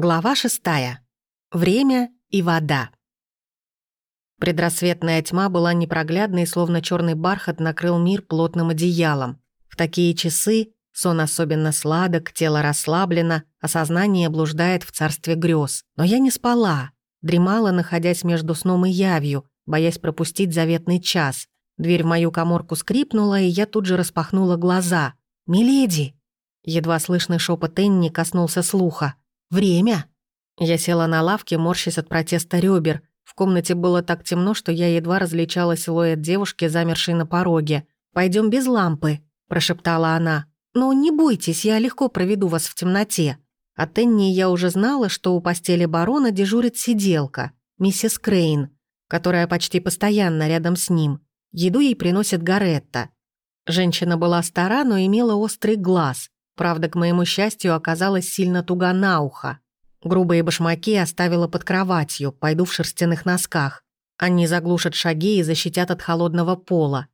Глава шестая. Время и вода. Предрассветная тьма была непроглядной, словно черный бархат накрыл мир плотным одеялом. В такие часы сон особенно сладок, тело расслаблено, а сознание блуждает в царстве грез. Но я не спала, дремала, находясь между сном и явью, боясь пропустить заветный час. Дверь в мою коморку скрипнула, и я тут же распахнула глаза. «Миледи!» Едва слышный шепот Энни коснулся слуха. «Время!» Я села на лавке, морщась от протеста ребер. В комнате было так темно, что я едва различала силуэт девушки, замершей на пороге. Пойдем без лампы», – прошептала она. «Но не бойтесь, я легко проведу вас в темноте». От Энни я уже знала, что у постели барона дежурит сиделка, миссис Крейн, которая почти постоянно рядом с ним. Еду ей приносит Гаретта. Женщина была стара, но имела острый глаз. Правда, к моему счастью, оказалась сильно туга на ухо. Грубые башмаки оставила под кроватью, пойду в шерстяных носках. Они заглушат шаги и защитят от холодного пола.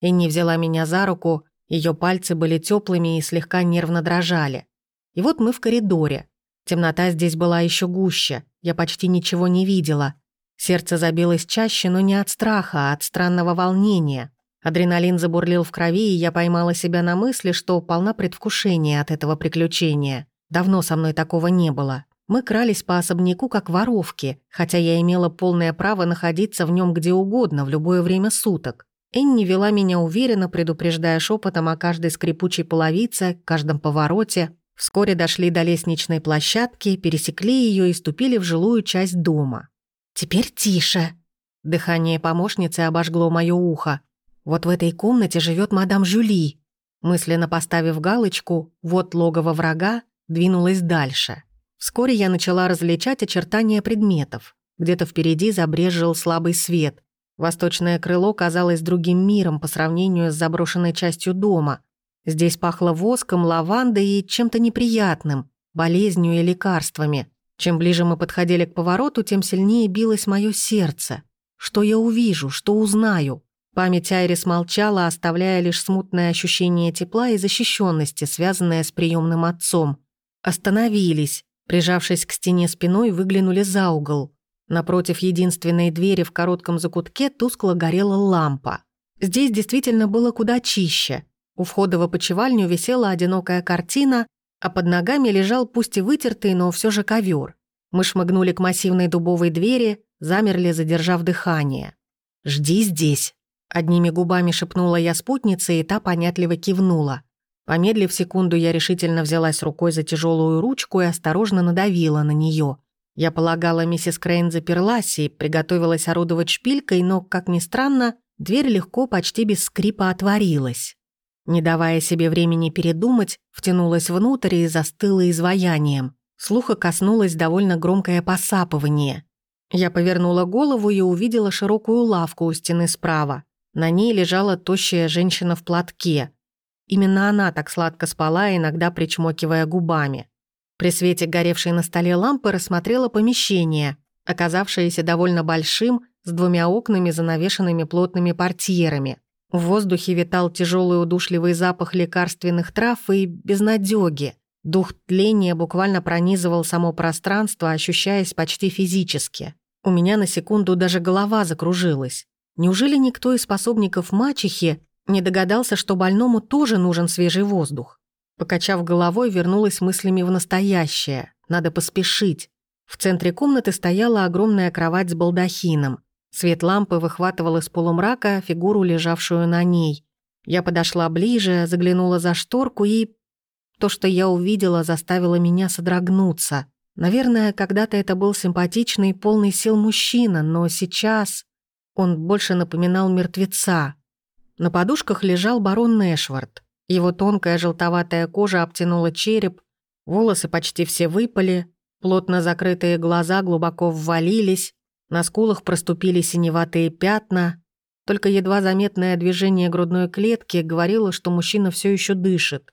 Энни взяла меня за руку, ее пальцы были теплыми и слегка нервно дрожали. И вот мы в коридоре. Темнота здесь была еще гуще, я почти ничего не видела. Сердце забилось чаще, но не от страха, а от странного волнения. Адреналин забурлил в крови, и я поймала себя на мысли, что полна предвкушения от этого приключения. Давно со мной такого не было. Мы крались по особняку как воровки, хотя я имела полное право находиться в нем где угодно, в любое время суток. Энни вела меня уверенно, предупреждая шепотом о каждой скрипучей половице, каждом повороте. Вскоре дошли до лестничной площадки, пересекли ее и ступили в жилую часть дома. «Теперь тише!» Дыхание помощницы обожгло мое ухо. Вот в этой комнате живет мадам Жюли. Мысленно поставив галочку «Вот логово врага», двинулась дальше. Вскоре я начала различать очертания предметов. Где-то впереди забрежил слабый свет. Восточное крыло казалось другим миром по сравнению с заброшенной частью дома. Здесь пахло воском, лавандой и чем-то неприятным, болезнью и лекарствами. Чем ближе мы подходили к повороту, тем сильнее билось мое сердце. Что я увижу, что узнаю? Память Айрис молчала, оставляя лишь смутное ощущение тепла и защищенности, связанное с приемным отцом. Остановились, прижавшись к стене спиной, выглянули за угол. Напротив единственной двери в коротком закутке тускло горела лампа. Здесь действительно было куда чище. У входа в опочивальню висела одинокая картина, а под ногами лежал пусть и вытертый, но все же ковер. Мы шмыгнули к массивной дубовой двери, замерли, задержав дыхание. «Жди здесь», Одними губами шепнула я спутнице, и та понятливо кивнула. Помедлив секунду, я решительно взялась рукой за тяжелую ручку и осторожно надавила на нее. Я полагала, миссис Крейн заперлась и приготовилась орудовать шпилькой, но, как ни странно, дверь легко, почти без скрипа отворилась. Не давая себе времени передумать, втянулась внутрь и застыла изваянием. Слуха коснулось довольно громкое посапывание. Я повернула голову и увидела широкую лавку у стены справа. На ней лежала тощая женщина в платке. Именно она так сладко спала, иногда причмокивая губами. При свете горевшей на столе лампы рассмотрела помещение, оказавшееся довольно большим, с двумя окнами, занавешенными плотными портьерами. В воздухе витал тяжелый удушливый запах лекарственных трав и безнадёги. Дух тления буквально пронизывал само пространство, ощущаясь почти физически. У меня на секунду даже голова закружилась. Неужели никто из способников мачехи не догадался, что больному тоже нужен свежий воздух? Покачав головой, вернулась мыслями в настоящее. Надо поспешить. В центре комнаты стояла огромная кровать с балдахином. Свет лампы выхватывал из полумрака фигуру, лежавшую на ней. Я подошла ближе, заглянула за шторку и... То, что я увидела, заставило меня содрогнуться. Наверное, когда-то это был симпатичный, полный сил мужчина, но сейчас... Он больше напоминал мертвеца. На подушках лежал барон Нэшвард. Его тонкая желтоватая кожа обтянула череп, волосы почти все выпали, плотно закрытые глаза глубоко ввалились, на скулах проступили синеватые пятна. Только едва заметное движение грудной клетки говорило, что мужчина все еще дышит.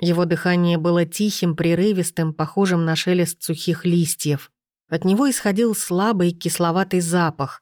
Его дыхание было тихим, прерывистым, похожим на шелест сухих листьев. От него исходил слабый кисловатый запах,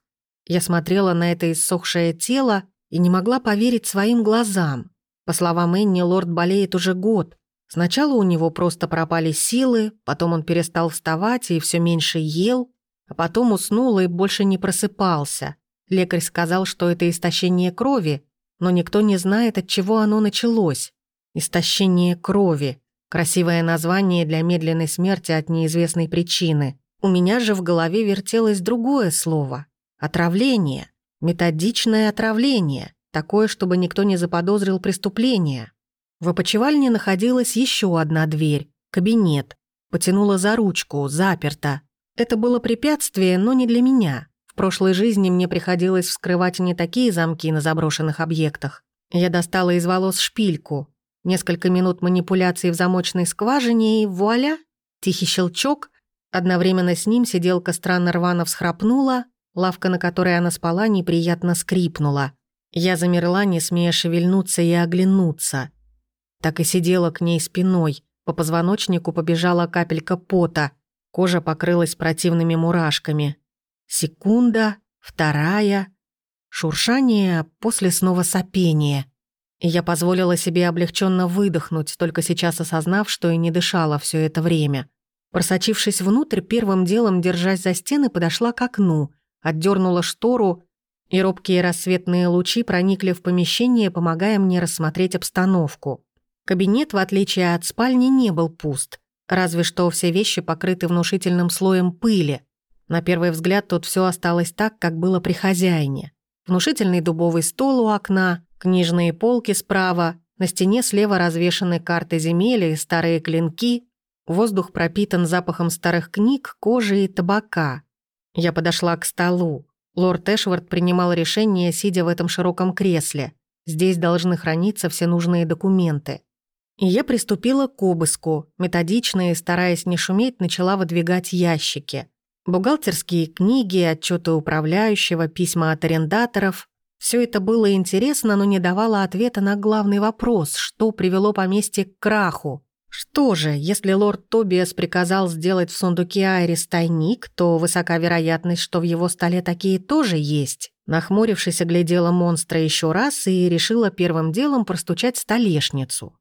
я смотрела на это иссохшее тело и не могла поверить своим глазам. По словам Энни, лорд болеет уже год. Сначала у него просто пропали силы, потом он перестал вставать и все меньше ел, а потом уснул и больше не просыпался. Лекарь сказал, что это истощение крови, но никто не знает, от чего оно началось. Истощение крови. Красивое название для медленной смерти от неизвестной причины. У меня же в голове вертелось другое слово. Отравление. Методичное отравление. Такое, чтобы никто не заподозрил преступление. В опочивальне находилась еще одна дверь, кабинет. Потянула за ручку, заперта. Это было препятствие, но не для меня. В прошлой жизни мне приходилось вскрывать не такие замки на заброшенных объектах. Я достала из волос шпильку. Несколько минут манипуляций в замочной скважине и вуаля! Тихий щелчок. Одновременно с ним сиделка странно рвано всхрапнула, лавка, на которой она спала, неприятно скрипнула. Я замерла, не смея шевельнуться и оглянуться так и сидела к ней спиной. По позвоночнику побежала капелька пота. Кожа покрылась противными мурашками. Секунда, вторая. Шуршание, после снова сопение. Я позволила себе облегченно выдохнуть, только сейчас осознав, что и не дышала все это время. Просочившись внутрь, первым делом, держась за стены, подошла к окну, отдернула штору, и робкие рассветные лучи проникли в помещение, помогая мне рассмотреть обстановку. Кабинет, в отличие от спальни, не был пуст. Разве что все вещи покрыты внушительным слоем пыли. На первый взгляд тут все осталось так, как было при хозяине. Внушительный дубовый стол у окна, книжные полки справа, на стене слева развешаны карты земель и старые клинки, воздух пропитан запахом старых книг, кожи и табака. Я подошла к столу. Лорд Эшвард принимал решение, сидя в этом широком кресле. Здесь должны храниться все нужные документы. И я приступила к обыску, методично и, стараясь не шуметь, начала выдвигать ящики. Бухгалтерские книги, отчеты управляющего, письма от арендаторов. Все это было интересно, но не давало ответа на главный вопрос, что привело поместье к краху. Что же, если лорд Тобиас приказал сделать в сундуке Айрис тайник, то высока вероятность, что в его столе такие тоже есть. Нахмурившись, оглядела монстра еще раз и решила первым делом простучать столешницу.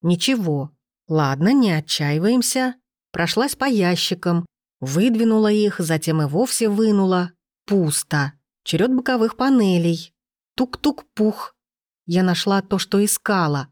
Ничего. Ладно, не отчаиваемся. Прошлась по ящикам, выдвинула их, затем и вовсе вынула. Пусто. Черед боковых панелей. Тук-тук-пух. Я нашла то, что искала.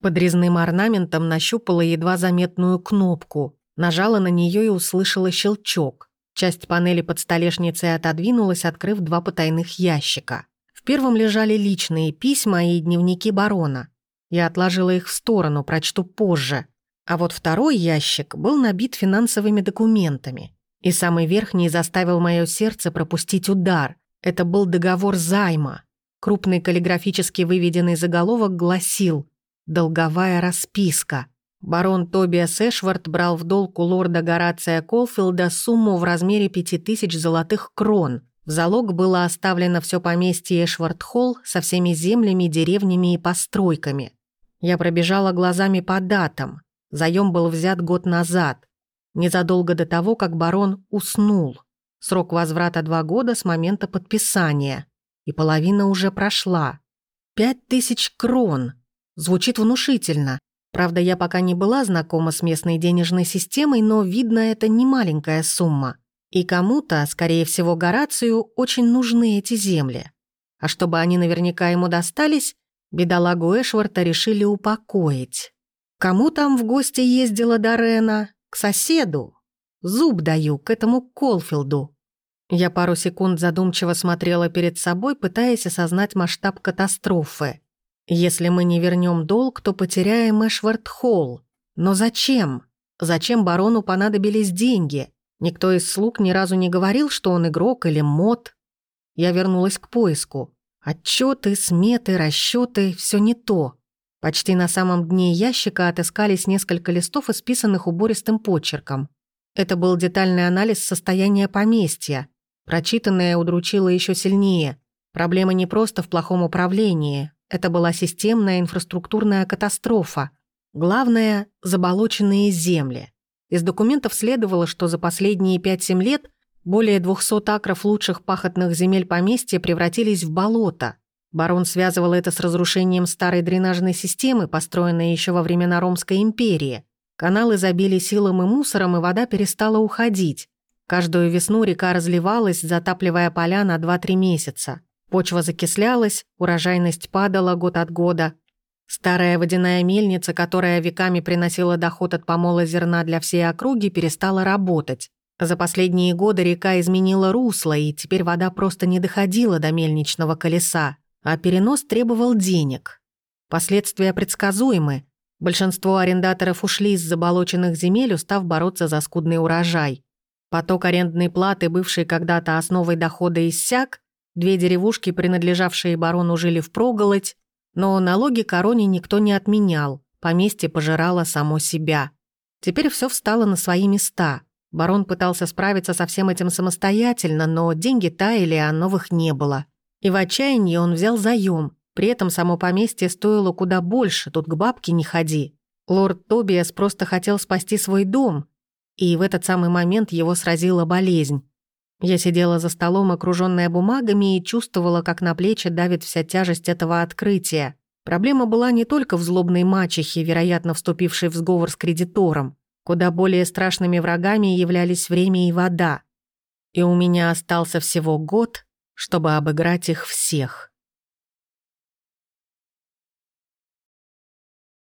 Под резным орнаментом нащупала едва заметную кнопку. Нажала на нее и услышала щелчок. Часть панели под столешницей отодвинулась, открыв два потайных ящика. В первом лежали личные письма и дневники барона. Я отложила их в сторону, прочту позже. А вот второй ящик был набит финансовыми документами. И самый верхний заставил мое сердце пропустить удар. Это был договор займа. Крупный каллиграфически выведенный заголовок гласил «Долговая расписка». Барон Тобиас Эшвард брал в долг у лорда Горация Колфилда сумму в размере пяти тысяч золотых крон. В залог было оставлено все поместье Эшвард-Холл со всеми землями, деревнями и постройками. Я пробежала глазами по датам. Заем был взят год назад, незадолго до того, как барон уснул. Срок возврата два года с момента подписания. И половина уже прошла. Пять тысяч крон. Звучит внушительно. Правда, я пока не была знакома с местной денежной системой, но, видно, это не маленькая сумма. И кому-то, скорее всего, Горацию, очень нужны эти земли. А чтобы они наверняка ему достались, Бедолагу Эшварта решили упокоить. Кому там в гости ездила Дорена? К соседу. Зуб даю, к этому Колфилду. Я пару секунд задумчиво смотрела перед собой, пытаясь осознать масштаб катастрофы. Если мы не вернем долг, то потеряем Эшвард-Холл. Но зачем? Зачем барону понадобились деньги? Никто из слуг ни разу не говорил, что он игрок или мод. Я вернулась к поиску. Отчеты, сметы, расчеты — все не то. Почти на самом дне ящика отыскались несколько листов, исписанных убористым почерком. Это был детальный анализ состояния поместья. Прочитанное удручило еще сильнее. Проблема не просто в плохом управлении. Это была системная инфраструктурная катастрофа. Главное – заболоченные земли. Из документов следовало, что за последние 5-7 лет более 200 акров лучших пахотных земель поместья превратились в болото. Барон связывал это с разрушением старой дренажной системы, построенной еще во времена Ромской империи. Каналы забили силом и мусором, и вода перестала уходить. Каждую весну река разливалась, затапливая поля на 2-3 месяца. Почва закислялась, урожайность падала год от года. Старая водяная мельница, которая веками приносила доход от помола зерна для всей округи, перестала работать. За последние годы река изменила русло, и теперь вода просто не доходила до мельничного колеса а перенос требовал денег. Последствия предсказуемы. Большинство арендаторов ушли из заболоченных земель, устав бороться за скудный урожай. Поток арендной платы, бывший когда-то основой дохода, иссяк, две деревушки, принадлежавшие барону, жили впроголодь, но налоги короне никто не отменял, поместье пожирало само себя. Теперь все встало на свои места. Барон пытался справиться со всем этим самостоятельно, но деньги таяли, а новых не было. И в отчаянии он взял заём. При этом само поместье стоило куда больше, тут к бабке не ходи. Лорд Тобиас просто хотел спасти свой дом, и в этот самый момент его сразила болезнь. Я сидела за столом, окружённая бумагами, и чувствовала, как на плечи давит вся тяжесть этого открытия. Проблема была не только в злобной мачехе, вероятно, вступившей в сговор с кредитором. Куда более страшными врагами являлись время и вода. И у меня остался всего год, чтобы обыграть их всех.